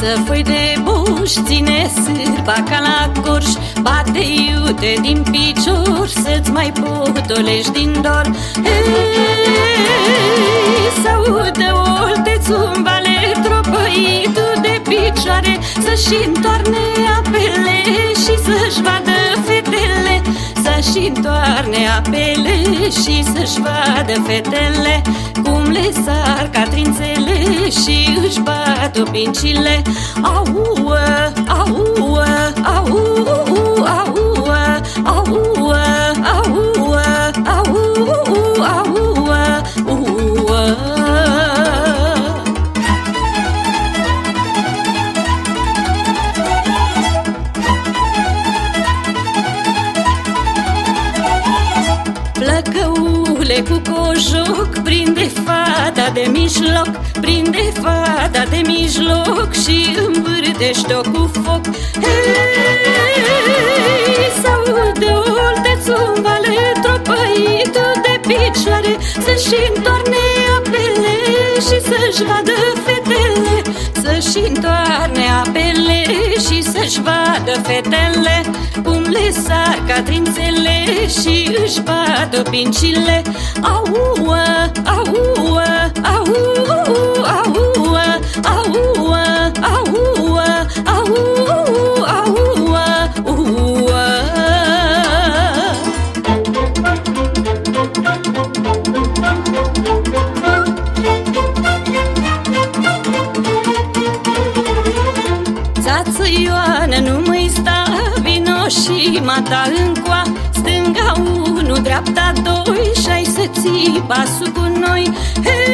Lasă foi de buș, ține sârba ca la corș Bate iute din picior Să-ți mai potolești din dor. Să-aude oltețul vale Tropăitul de picioare. Să-și întoarne apele Și să-și vadă fetele Să-și întoarne apele Și să-și vadă fetele Cum le sar ca trințele Și își bat opincile Au, au, au, Plăcăule cu cojoc Prinde fata de mijloc Prinde fata de mijloc Și învârtește-o cu foc. Hei, s-aude oltețul vale Tropăitul de picioare Să-și întoarne apele Și să-și vadă fetele Să-și întoarne apele Și să-și vadă fetele Cum le sar ca trințele Și își bată pincile. Au, au, au, au, Țață Ioană, nu mai sta Vino și mata încoa Stânga unu, dreapta doi Și-ai să ții pasul cu noi. Hei,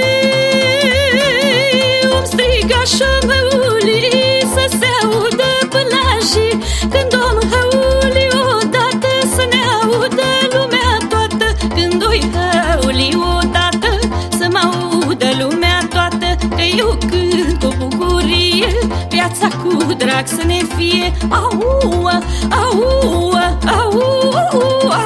drag să ne fie. Aua, aua, aua, aua.